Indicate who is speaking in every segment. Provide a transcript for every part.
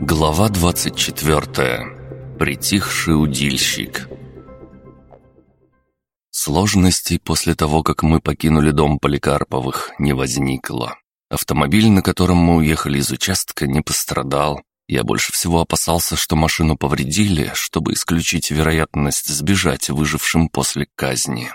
Speaker 1: Глава 24. Притихший удильщик. Сложностей после того, как мы покинули дом Поликарповых, не возникло. Автомобиль, на котором мы уехали из участка, не пострадал. Я больше всего опасался, что машину повредили, чтобы исключить вероятность сбежать выжившим после казни.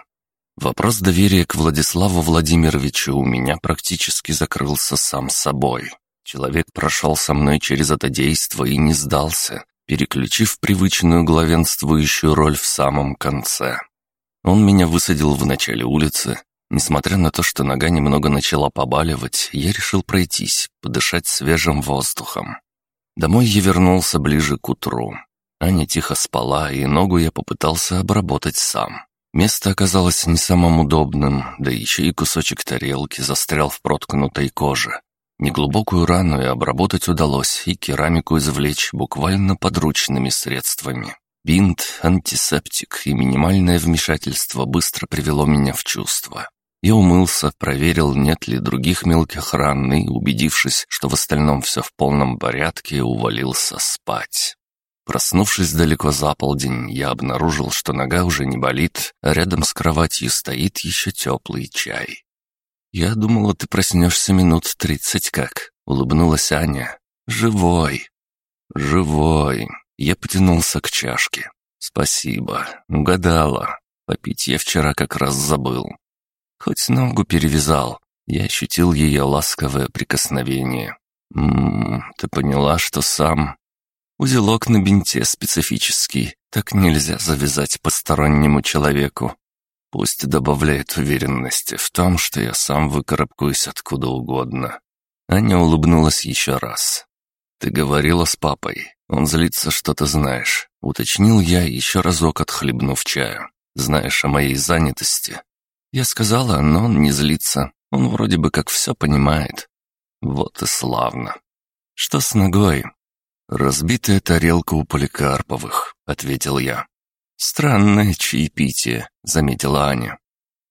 Speaker 1: Вопрос доверия к Владиславу Владимировичу у меня практически закрылся сам собой. Человек прошел со мной через это действо и не сдался, переключив привычную главенствующую роль в самом конце. Он меня высадил в начале улицы. Несмотря на то, что нога немного начала побаливать, я решил пройтись, подышать свежим воздухом. Домой я вернулся ближе к утру. Аня тихо спала, и ногу я попытался обработать сам. Место оказалось не самым удобным, да еще и кусочек тарелки застрял в проткнутой коже. Неглубокую рану и обработать удалось, и керамику извлечь буквально подручными средствами. Бинт, антисептик и минимальное вмешательство быстро привело меня в чувство. Я умылся, проверил, нет ли других мелких ран, и, убедившись, что в остальном все в полном порядке, увалился спать. Проснувшись далеко за полдень, я обнаружил, что нога уже не болит, а рядом с кроватью стоит еще теплый чай. «Я думала, ты проснешься минут тридцать как», — улыбнулась Аня. «Живой». «Живой». Я потянулся к чашке. «Спасибо. Угадала. Попить я вчера как раз забыл. Хоть ногу перевязал». Я ощутил ее ласковое прикосновение. «Ммм, ты поняла, что сам...» Узелок на бинте специфический. Так нельзя завязать постороннему человеку. Пусть добавляет уверенности в том, что я сам выкарабкаюсь откуда угодно. Аня улыбнулась еще раз. «Ты говорила с папой. Он злится, что ты знаешь», — уточнил я, еще разок отхлебнув чаю. «Знаешь о моей занятости». Я сказала, но он не злится. Он вроде бы как все понимает. Вот и славно. «Что с ногой?» «Разбитая тарелка у Поликарповых», — ответил я. «Странное чаепитие», — заметила Аня.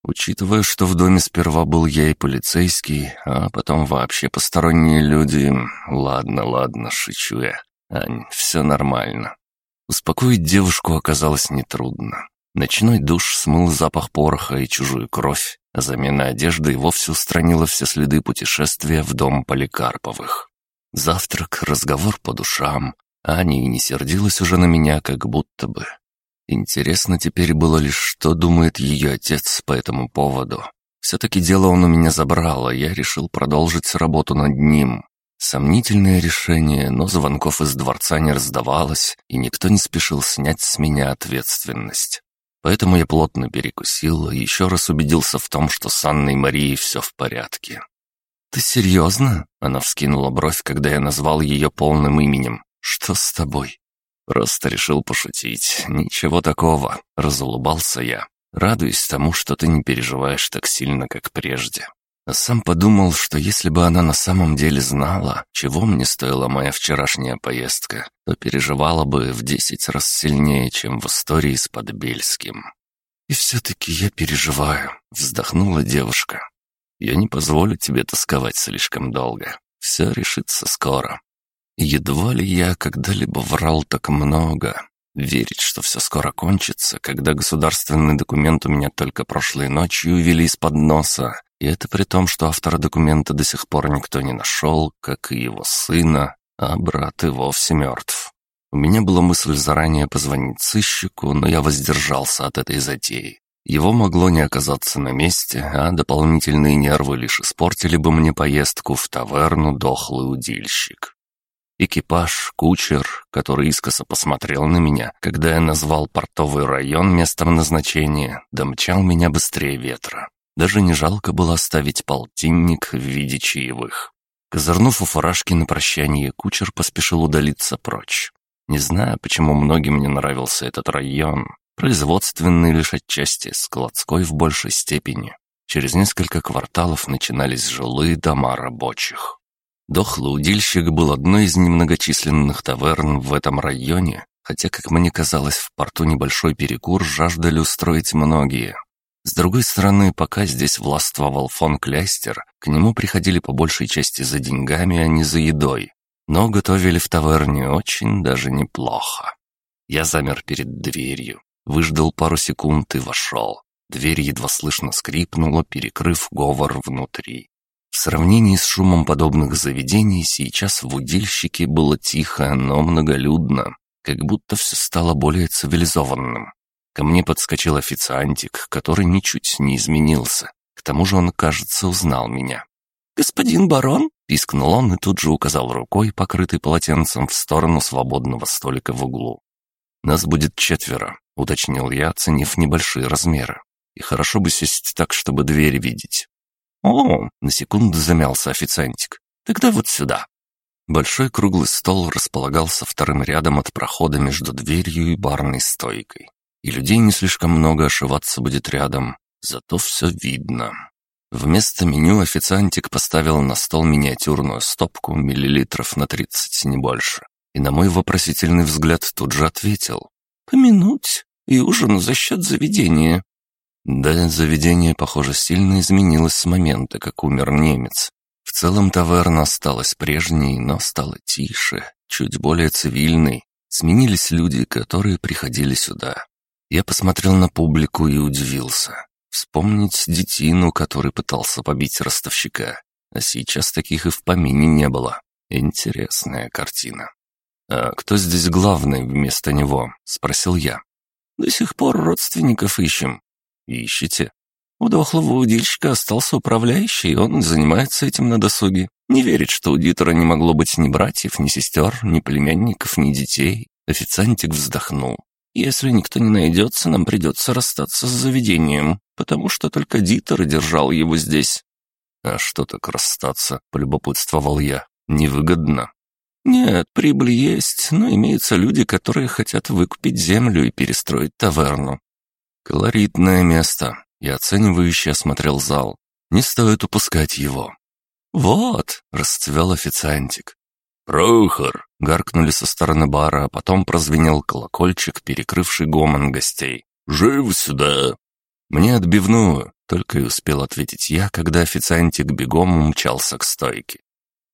Speaker 1: «Учитывая, что в доме сперва был я и полицейский, а потом вообще посторонние люди... Ладно, ладно, шучу я. Ань, все нормально». Успокоить девушку оказалось нетрудно. Ночной душ смыл запах пороха и чужую кровь, а замена одежды и вовсе устранила все следы путешествия в дом Поликарповых. Завтрак, разговор по душам. Аня и не сердилась уже на меня, как будто бы. Интересно теперь было лишь, что думает ее отец по этому поводу. Все-таки дело он у меня забрал, а я решил продолжить работу над ним. Сомнительное решение, но звонков из дворца не раздавалось, и никто не спешил снять с меня ответственность. Поэтому я плотно перекусил и еще раз убедился в том, что с Анной Марией все в порядке. «Ты серьезно?» — она вскинула бровь, когда я назвал ее полным именем. «Что с тобой?» Просто решил пошутить. Ничего такого. Разулыбался я. Радуюсь тому, что ты не переживаешь так сильно, как прежде. А сам подумал, что если бы она на самом деле знала, чего мне стоила моя вчерашняя поездка, то переживала бы в десять раз сильнее, чем в истории с Подбельским. «И все-таки я переживаю», — вздохнула девушка. «Я не позволю тебе тосковать слишком долго. Все решится скоро. Едва ли я когда-либо врал так много. Верить, что все скоро кончится, когда государственный документ у меня только прошлой ночью увели из-под носа, и это при том, что автора документа до сих пор никто не нашел, как и его сына, а брат и вовсе мертв. У меня была мысль заранее позвонить сыщику, но я воздержался от этой затеи. Его могло не оказаться на месте, а дополнительные нервы лишь испортили бы мне поездку в таверну «Дохлый удильщик». Экипаж, кучер, который искоса посмотрел на меня, когда я назвал портовый район местом назначения, домчал меня быстрее ветра. Даже не жалко было оставить полтинник в виде чаевых. Козырнув у фуражки на прощание, кучер поспешил удалиться прочь. Не знаю, почему многим не нравился этот район. Производственный лишь отчасти, складской в большей степени. Через несколько кварталов начинались жилые дома рабочих. Дохлый удильщик был одной из немногочисленных таверн в этом районе, хотя, как мне казалось, в порту небольшой перекур жаждали устроить многие. С другой стороны, пока здесь властвовал фон Клястер, к нему приходили по большей части за деньгами, а не за едой. Но готовили в таверне очень даже неплохо. Я замер перед дверью, выждал пару секунд и вошел. Дверь едва слышно скрипнула, перекрыв говор внутри. В сравнении с шумом подобных заведений сейчас в удильщике было тихо, но многолюдно, как будто все стало более цивилизованным. Ко мне подскочил официантик, который ничуть не изменился. К тому же он, кажется, узнал меня. «Господин барон?» — пискнул он и тут же указал рукой, покрытый полотенцем, в сторону свободного столика в углу. «Нас будет четверо», — уточнил я, оценив небольшие размеры. «И хорошо бы сесть так, чтобы дверь видеть». «О!» — на секунду замялся официантик. «Тогда вот сюда». Большой круглый стол располагался вторым рядом от прохода между дверью и барной стойкой. И людей не слишком много ошиваться будет рядом, зато все видно. Вместо меню официантик поставил на стол миниатюрную стопку миллилитров на тридцать, не больше. И на мой вопросительный взгляд тут же ответил. «Помянуть, и ужин за счет заведения». Да, заведение, похоже, сильно изменилось с момента, как умер немец. В целом таверна осталась прежней, но стала тише, чуть более цивильной. Сменились люди, которые приходили сюда. Я посмотрел на публику и удивился. Вспомнить детину, который пытался побить ростовщика. А сейчас таких и в помине не было. Интересная картина. «А кто здесь главный вместо него?» — спросил я. «До сих пор родственников ищем». «Ищете?» У дохлого удильщика остался управляющий, он занимается этим на досуге. Не верит, что у Дитера не могло быть ни братьев, ни сестер, ни племянников, ни детей. Официантик вздохнул. «Если никто не найдется, нам придется расстаться с заведением, потому что только Дитер держал его здесь». «А что так расстаться?» — полюбопытствовал я. «Невыгодно». «Нет, прибыль есть, но имеются люди, которые хотят выкупить землю и перестроить таверну». «Колоритное место. Я оценивающе осмотрел зал. Не стоит упускать его. «Вот!» — расцвел официантик. «Прохор!» — гаркнули со стороны бара, а потом прозвенел колокольчик, перекрывший гомон гостей. «Жив сюда!» «Мне отбивную!» — только и успел ответить я, когда официантик бегом умчался к стойке.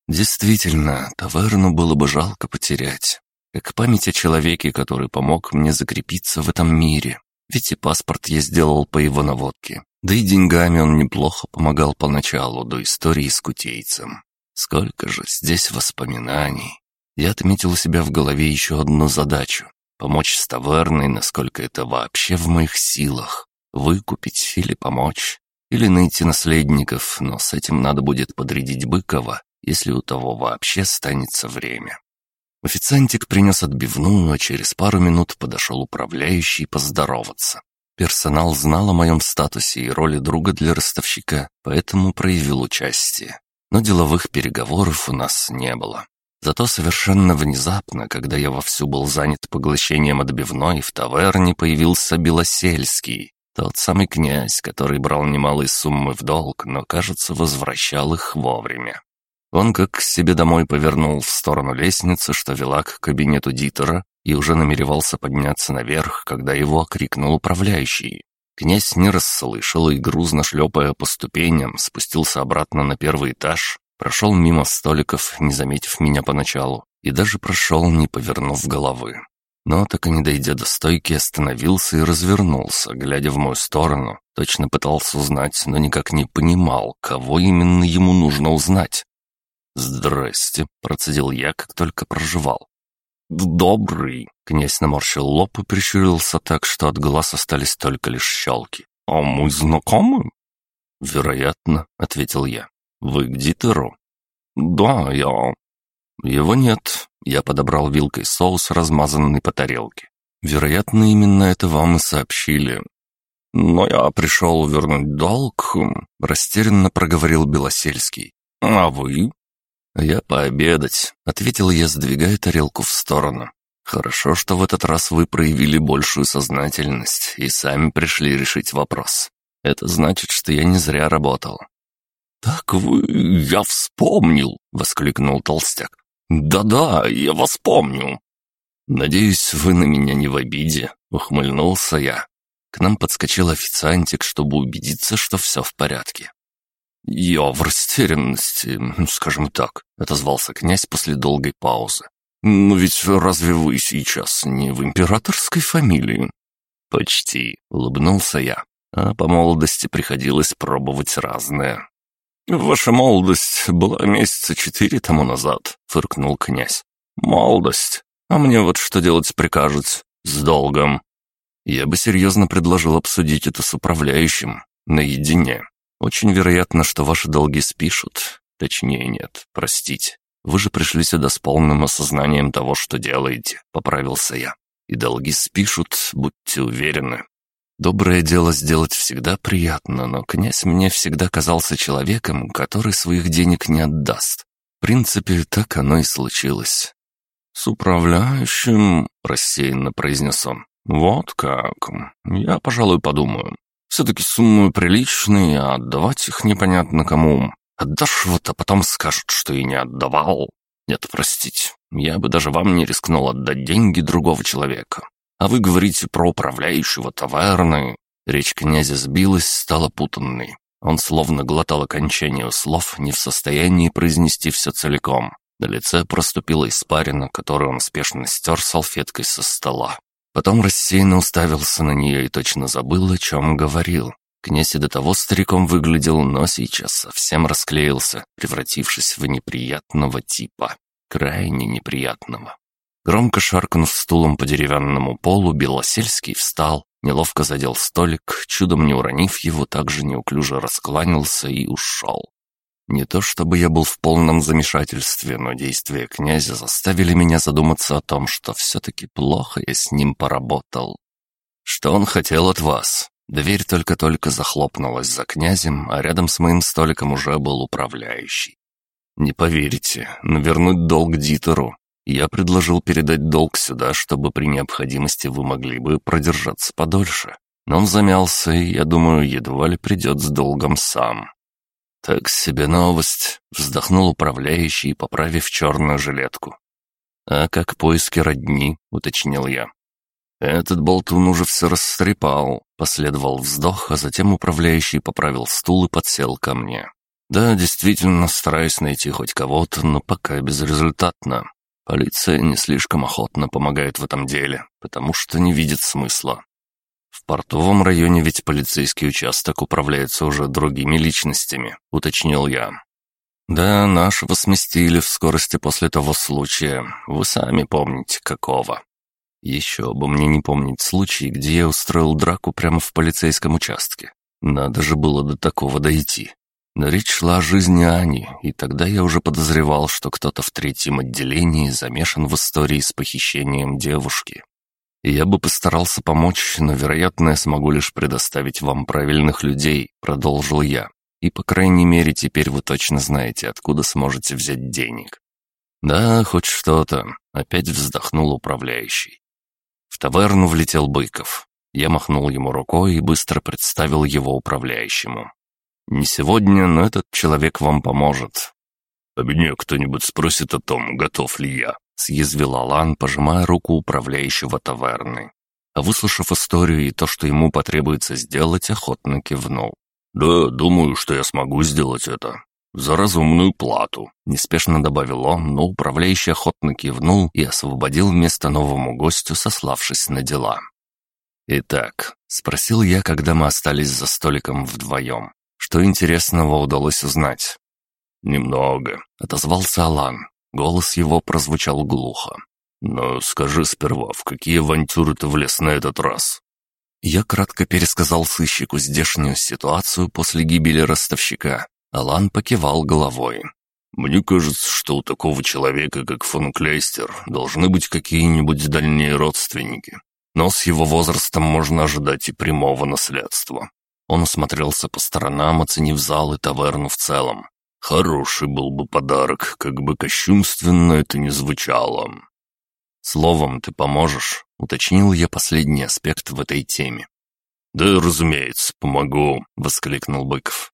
Speaker 1: Действительно, таверну было бы жалко потерять. Как память о человеке, который помог мне закрепиться в этом мире. Ведь и паспорт я сделал по его наводке. Да и деньгами он неплохо помогал поначалу, до истории с кутейцем. Сколько же здесь воспоминаний. Я отметил у себя в голове еще одну задачу — помочь с таверной, насколько это вообще в моих силах. Выкупить или помочь. Или найти наследников, но с этим надо будет подрядить Быкова, если у того вообще останется время. Официантик принес отбивную, а через пару минут подошел управляющий поздороваться. Персонал знал о моем статусе и роли друга для ростовщика, поэтому проявил участие. Но деловых переговоров у нас не было. Зато совершенно внезапно, когда я вовсю был занят поглощением отбивной, в таверне появился Белосельский, тот самый князь, который брал немалые суммы в долг, но, кажется, возвращал их вовремя. Он как к себе домой повернул в сторону лестницы, что вела к кабинету Дитера, и уже намеревался подняться наверх, когда его окрикнул управляющий. Князь не расслышал и, грузно шлепая по ступеням, спустился обратно на первый этаж, прошел мимо столиков, не заметив меня поначалу, и даже прошел, не повернув головы. Но, так и не дойдя до стойки, остановился и развернулся, глядя в мою сторону. Точно пытался узнать, но никак не понимал, кого именно ему нужно узнать. «Здрасте», — процедил я, как только проживал. «Добрый», — князь наморщил лоб и прищурился так, что от глаз остались только лишь щелки. «А мы знакомы?» «Вероятно», — ответил я. «Вы к Дитеру?» «Да, я...» «Его нет». Я подобрал вилкой соус, размазанный по тарелке. «Вероятно, именно это вам и сообщили». «Но я пришел вернуть долг», — растерянно проговорил Белосельский. «А вы?» «Я пообедать», — ответил я, сдвигая тарелку в сторону. «Хорошо, что в этот раз вы проявили большую сознательность и сами пришли решить вопрос. Это значит, что я не зря работал». «Так вы... я вспомнил!» — воскликнул толстяк. «Да-да, я вас помню!» «Надеюсь, вы на меня не в обиде», — ухмыльнулся я. К нам подскочил официантик, чтобы убедиться, что все в порядке. «Я в растерянности, скажем так», — отозвался князь после долгой паузы. «Но ведь разве вы сейчас не в императорской фамилии?» «Почти», — улыбнулся я. «А по молодости приходилось пробовать разное». «Ваша молодость была месяца четыре тому назад», — фыркнул князь. «Молодость. А мне вот что делать прикажете? С долгом». Я бы серьезно предложил обсудить это с управляющим. Наедине. Очень вероятно, что ваши долги спишут. Точнее, нет, простите. Вы же пришли сюда с полным осознанием того, что делаете, поправился я. И долги спишут, будьте уверены. Доброе дело сделать всегда приятно, но князь мне всегда казался человеком, который своих денег не отдаст. В принципе, так оно и случилось. «С управляющим», — рассеянно произнес он. «Вот как. Я, пожалуй, подумаю. Все-таки суммы приличные, а отдавать их непонятно кому. Отдашь вот, а потом скажут, что и не отдавал. Нет, простите, я бы даже вам не рискнул отдать деньги другого человека. А вы говорите про управляющего таверны. Речь князя сбилась, стала путанной. Он словно глотал окончание слов, не в состоянии произнести все целиком. На лице проступила испарина, которую он спешно стер салфеткой со стола. Потом рассеянно уставился на нее и точно забыл, о чем говорил. Князь и до того стариком выглядел, но сейчас совсем расклеился, превратившись в неприятного типа. Крайне неприятного. Громко шаркнув стулом по деревянному полу, Белосельский встал, неловко задел столик, чудом не уронив его, также неуклюже раскланялся и ушел. Не то чтобы я был в полном замешательстве, но действия князя заставили меня задуматься о том, что все-таки плохо я с ним поработал. Что он хотел от вас? Дверь только-только захлопнулась за князем, а рядом с моим столиком уже был управляющий. Не поверите, но вернуть долг Дитеру. Я предложил передать долг сюда, чтобы при необходимости вы могли бы продержаться подольше. Но он замялся, и, я думаю, едва ли придет с долгом сам. «Так себе новость», — вздохнул управляющий, поправив черную жилетку. «А как поиски родни?» — уточнил я. «Этот болтун уже все растрепал», — последовал вздох, а затем управляющий поправил стул и подсел ко мне. «Да, действительно, стараюсь найти хоть кого-то, но пока безрезультатно. Полиция не слишком охотно помогает в этом деле, потому что не видит смысла. В портовом районе ведь полицейский участок управляется уже другими личностями, уточнил я. Да, нашего сместили в скорости после того случая. Вы сами помните, какого. Еще бы мне не помнить случай, где я устроил драку прямо в полицейском участке. Надо же было до такого дойти. Но речь шла о жизни Ани, и тогда я уже подозревал, что кто-то в третьем отделении замешан в истории с похищением девушки. Я бы постарался помочь, но, вероятно, я смогу лишь предоставить вам правильных людей», — продолжил я. «И, по крайней мере, теперь вы точно знаете, откуда сможете взять денег». «Да, хоть что-то», — опять вздохнул управляющий. В таверну влетел Быков. Я махнул ему рукой и быстро представил его управляющему. «Не сегодня, но этот человек вам поможет». «А меня кто-нибудь спросит о том, готов ли я?» — съязвил Алан, пожимая руку управляющего таверны. А выслушав историю и то, что ему потребуется сделать, охотно кивнул. «Да, думаю, что я смогу сделать это. За разумную плату», — неспешно добавил он, но управляющий охотно кивнул и освободил место новому гостю, сославшись на дела. «Итак», — спросил я, когда мы остались за столиком вдвоем, что интересного удалось узнать. «Немного», — отозвался Алан. Голос его прозвучал глухо. «Но скажи сперва, в какие авантюры ты влез на этот раз?» Я кратко пересказал сыщику здешнюю ситуацию после гибели ростовщика. Алан покивал головой. «Мне кажется, что у такого человека, как фон Клейстер, должны быть какие-нибудь дальние родственники. Но с его возрастом можно ожидать и прямого наследства». Он осмотрелся по сторонам, оценив зал и таверну в целом. Хороший был бы подарок, как бы кощунственно это ни звучало. «Словом, ты поможешь?» — уточнил я последний аспект в этой теме. «Да, разумеется, помогу», — воскликнул Быков.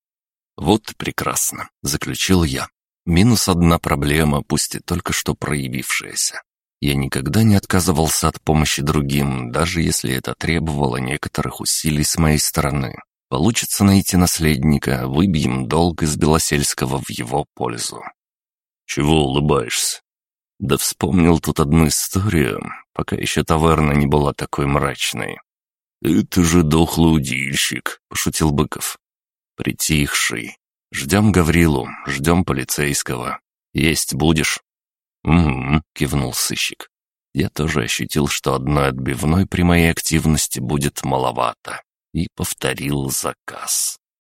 Speaker 1: «Вот прекрасно», — заключил я. «Минус одна проблема, пусть и только что проявившаяся. Я никогда не отказывался от помощи другим, даже если это требовало некоторых усилий с моей стороны. Получится найти наследника, выбьем долг из Белосельского в его пользу. «Чего улыбаешься?» «Да вспомнил тут одну историю, пока еще таверна не была такой мрачной». «Это же дохлый удильщик», — пошутил Быков. «Притихший. Ждем Гаврилу, ждем полицейского. Есть будешь?» «Угу», — кивнул сыщик. Я тоже ощутил, что одной отбивной при моей активности будет маловато, и повторил заказ.